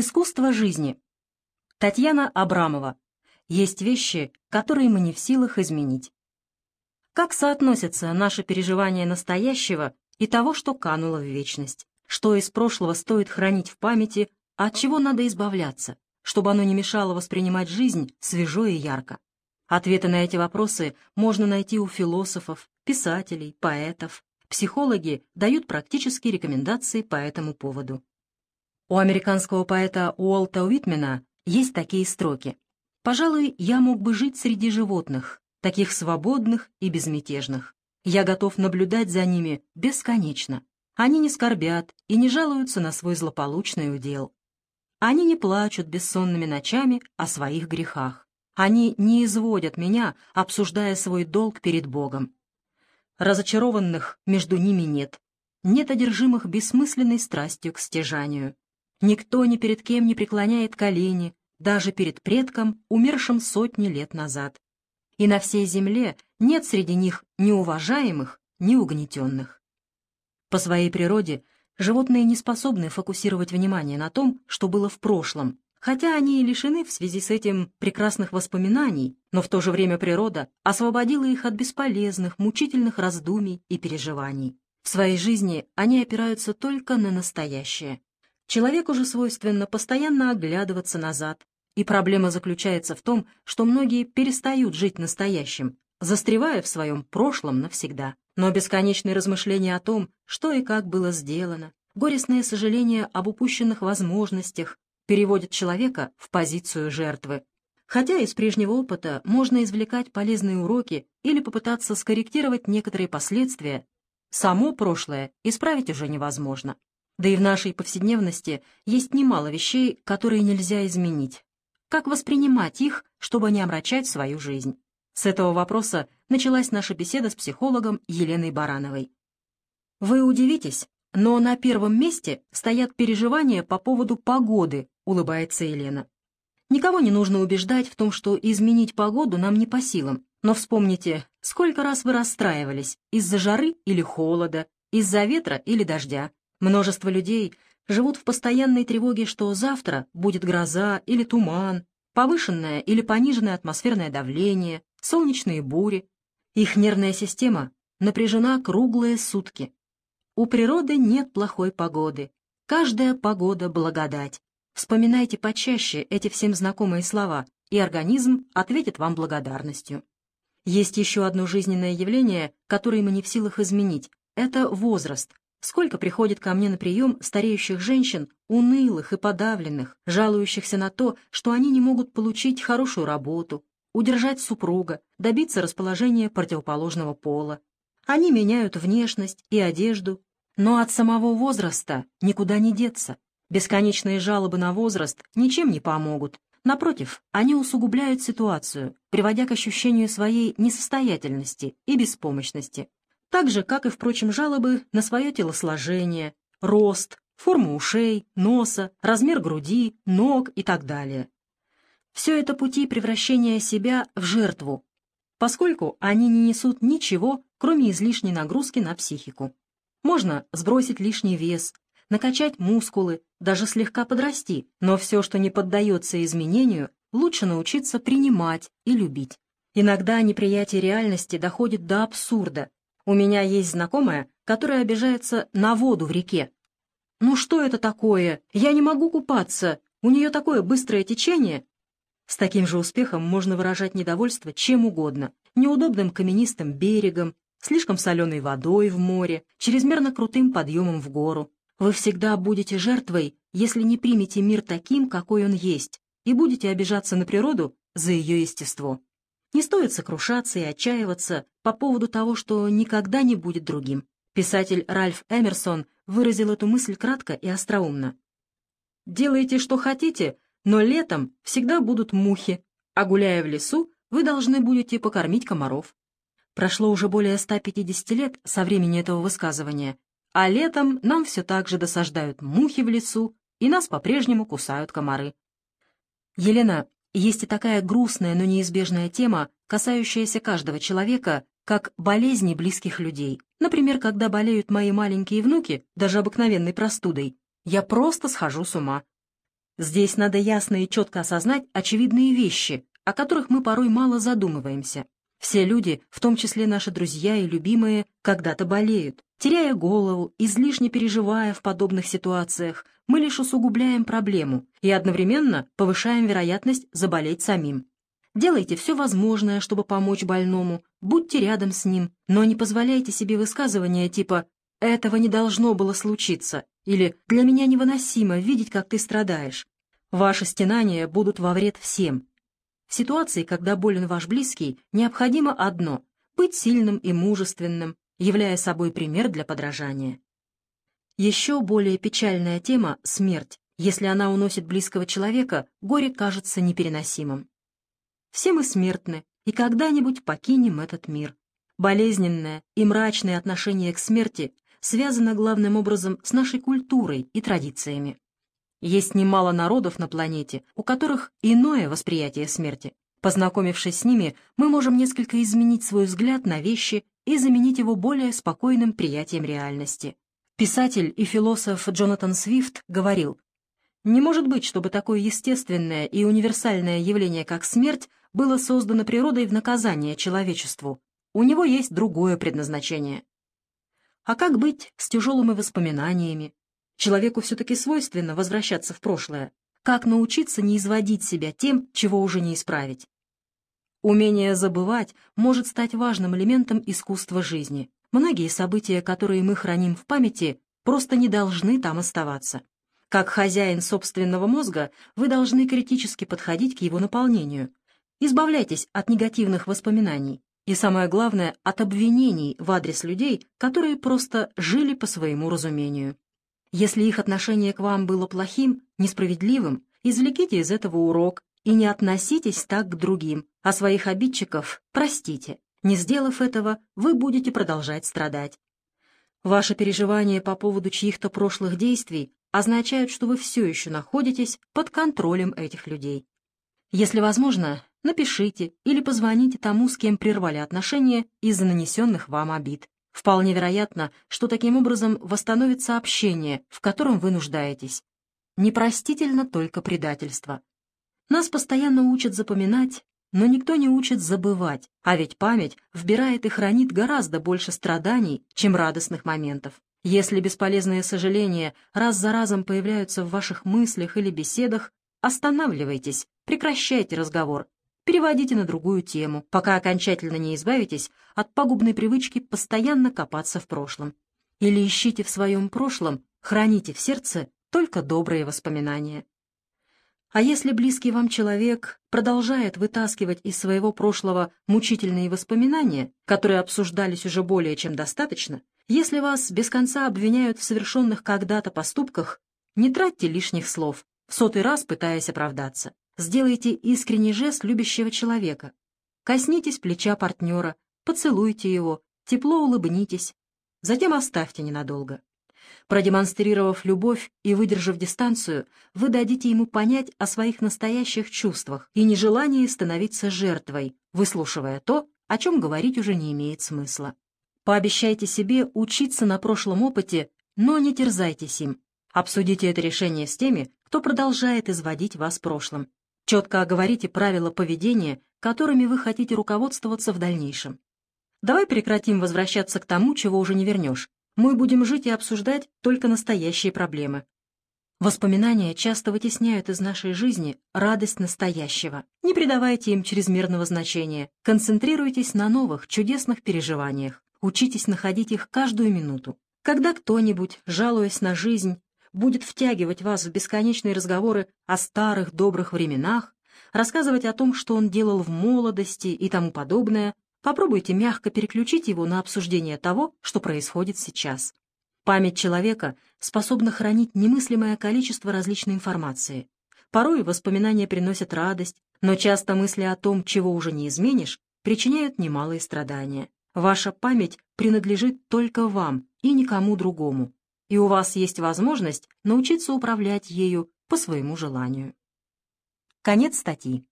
Искусство жизни. Татьяна Абрамова. Есть вещи, которые мы не в силах изменить. Как соотносятся наши переживания настоящего и того, что кануло в вечность? Что из прошлого стоит хранить в памяти, а от чего надо избавляться, чтобы оно не мешало воспринимать жизнь свежо и ярко? Ответы на эти вопросы можно найти у философов, писателей, поэтов. Психологи дают практические рекомендации по этому поводу. У американского поэта Уолта Уитмена есть такие строки. «Пожалуй, я мог бы жить среди животных, таких свободных и безмятежных. Я готов наблюдать за ними бесконечно. Они не скорбят и не жалуются на свой злополучный удел. Они не плачут бессонными ночами о своих грехах. Они не изводят меня, обсуждая свой долг перед Богом. Разочарованных между ними нет. Нет одержимых бессмысленной страстью к стяжанию. Никто ни перед кем не преклоняет колени, даже перед предком, умершим сотни лет назад. И на всей земле нет среди них ни уважаемых, ни угнетенных. По своей природе животные не способны фокусировать внимание на том, что было в прошлом, хотя они и лишены в связи с этим прекрасных воспоминаний, но в то же время природа освободила их от бесполезных, мучительных раздумий и переживаний. В своей жизни они опираются только на настоящее. Человеку же свойственно постоянно оглядываться назад, и проблема заключается в том, что многие перестают жить настоящим, застревая в своем прошлом навсегда. Но бесконечные размышления о том, что и как было сделано, горестное сожаление об упущенных возможностях переводят человека в позицию жертвы. Хотя из прежнего опыта можно извлекать полезные уроки или попытаться скорректировать некоторые последствия, само прошлое исправить уже невозможно. Да и в нашей повседневности есть немало вещей, которые нельзя изменить. Как воспринимать их, чтобы не омрачать свою жизнь? С этого вопроса началась наша беседа с психологом Еленой Барановой. Вы удивитесь, но на первом месте стоят переживания по поводу погоды, улыбается Елена. Никого не нужно убеждать в том, что изменить погоду нам не по силам. Но вспомните, сколько раз вы расстраивались из-за жары или холода, из-за ветра или дождя. Множество людей живут в постоянной тревоге, что завтра будет гроза или туман, повышенное или пониженное атмосферное давление, солнечные бури. Их нервная система напряжена круглые сутки. У природы нет плохой погоды. Каждая погода — благодать. Вспоминайте почаще эти всем знакомые слова, и организм ответит вам благодарностью. Есть еще одно жизненное явление, которое мы не в силах изменить. Это возраст, Сколько приходит ко мне на прием стареющих женщин, унылых и подавленных, жалующихся на то, что они не могут получить хорошую работу, удержать супруга, добиться расположения противоположного пола. Они меняют внешность и одежду, но от самого возраста никуда не деться. Бесконечные жалобы на возраст ничем не помогут. Напротив, они усугубляют ситуацию, приводя к ощущению своей несостоятельности и беспомощности так же, как и, впрочем, жалобы на свое телосложение, рост, форму ушей, носа, размер груди, ног и так далее. Все это пути превращения себя в жертву, поскольку они не несут ничего, кроме излишней нагрузки на психику. Можно сбросить лишний вес, накачать мускулы, даже слегка подрасти, но все, что не поддается изменению, лучше научиться принимать и любить. Иногда неприятие реальности доходит до абсурда, у меня есть знакомая, которая обижается на воду в реке. «Ну что это такое? Я не могу купаться. У нее такое быстрое течение». С таким же успехом можно выражать недовольство чем угодно. Неудобным каменистым берегом, слишком соленой водой в море, чрезмерно крутым подъемом в гору. Вы всегда будете жертвой, если не примете мир таким, какой он есть, и будете обижаться на природу за ее естество. Не стоит сокрушаться и отчаиваться по поводу того, что никогда не будет другим. Писатель Ральф Эмерсон выразил эту мысль кратко и остроумно. «Делайте, что хотите, но летом всегда будут мухи, а гуляя в лесу, вы должны будете покормить комаров». Прошло уже более 150 лет со времени этого высказывания, а летом нам все так же досаждают мухи в лесу, и нас по-прежнему кусают комары. Елена, есть и такая грустная, но неизбежная тема, касающаяся каждого человека, как болезни близких людей. Например, когда болеют мои маленькие внуки, даже обыкновенной простудой, я просто схожу с ума. Здесь надо ясно и четко осознать очевидные вещи, о которых мы порой мало задумываемся. Все люди, в том числе наши друзья и любимые, когда-то болеют. Теряя голову, излишне переживая в подобных ситуациях, мы лишь усугубляем проблему и одновременно повышаем вероятность заболеть самим. Делайте все возможное, чтобы помочь больному, будьте рядом с ним, но не позволяйте себе высказывания типа «этого не должно было случиться» или «для меня невыносимо видеть, как ты страдаешь». Ваши стенания будут во вред всем. В ситуации, когда болен ваш близкий, необходимо одно — быть сильным и мужественным, являя собой пример для подражания. Еще более печальная тема — смерть. Если она уносит близкого человека, горе кажется непереносимым. Все мы смертны, и когда-нибудь покинем этот мир. Болезненное и мрачное отношение к смерти связано главным образом с нашей культурой и традициями. Есть немало народов на планете, у которых иное восприятие смерти. Познакомившись с ними, мы можем несколько изменить свой взгляд на вещи и заменить его более спокойным приятием реальности. Писатель и философ Джонатан Свифт говорил, «Не может быть, чтобы такое естественное и универсальное явление, как смерть, было создано природой в наказание человечеству. У него есть другое предназначение». А как быть с тяжелыми воспоминаниями, Человеку все-таки свойственно возвращаться в прошлое. Как научиться не изводить себя тем, чего уже не исправить? Умение забывать может стать важным элементом искусства жизни. Многие события, которые мы храним в памяти, просто не должны там оставаться. Как хозяин собственного мозга, вы должны критически подходить к его наполнению. Избавляйтесь от негативных воспоминаний и, самое главное, от обвинений в адрес людей, которые просто жили по своему разумению. Если их отношение к вам было плохим, несправедливым, извлеките из этого урок и не относитесь так к другим, а своих обидчиков простите. Не сделав этого, вы будете продолжать страдать. Ваши переживания по поводу чьих-то прошлых действий означают, что вы все еще находитесь под контролем этих людей. Если возможно, напишите или позвоните тому, с кем прервали отношения из-за нанесенных вам обид. Вполне вероятно, что таким образом восстановится общение, в котором вы нуждаетесь. Непростительно только предательство. Нас постоянно учат запоминать, но никто не учит забывать, а ведь память вбирает и хранит гораздо больше страданий, чем радостных моментов. Если бесполезные сожаления раз за разом появляются в ваших мыслях или беседах, останавливайтесь, прекращайте разговор переводите на другую тему, пока окончательно не избавитесь от пагубной привычки постоянно копаться в прошлом. Или ищите в своем прошлом, храните в сердце только добрые воспоминания. А если близкий вам человек продолжает вытаскивать из своего прошлого мучительные воспоминания, которые обсуждались уже более чем достаточно, если вас без конца обвиняют в совершенных когда-то поступках, не тратьте лишних слов, в сотый раз пытаясь оправдаться. Сделайте искренний жест любящего человека. Коснитесь плеча партнера, поцелуйте его, тепло улыбнитесь. Затем оставьте ненадолго. Продемонстрировав любовь и выдержав дистанцию, вы дадите ему понять о своих настоящих чувствах и нежелании становиться жертвой, выслушивая то, о чем говорить уже не имеет смысла. Пообещайте себе учиться на прошлом опыте, но не терзайтесь им. Обсудите это решение с теми, кто продолжает изводить вас прошлым. Четко оговорите правила поведения, которыми вы хотите руководствоваться в дальнейшем. Давай прекратим возвращаться к тому, чего уже не вернешь. Мы будем жить и обсуждать только настоящие проблемы. Воспоминания часто вытесняют из нашей жизни радость настоящего. Не придавайте им чрезмерного значения. Концентрируйтесь на новых, чудесных переживаниях. Учитесь находить их каждую минуту. Когда кто-нибудь, жалуясь на жизнь, будет втягивать вас в бесконечные разговоры о старых добрых временах, рассказывать о том, что он делал в молодости и тому подобное, попробуйте мягко переключить его на обсуждение того, что происходит сейчас. Память человека способна хранить немыслимое количество различной информации. Порой воспоминания приносят радость, но часто мысли о том, чего уже не изменишь, причиняют немалые страдания. Ваша память принадлежит только вам и никому другому и у вас есть возможность научиться управлять ею по своему желанию. Конец статьи.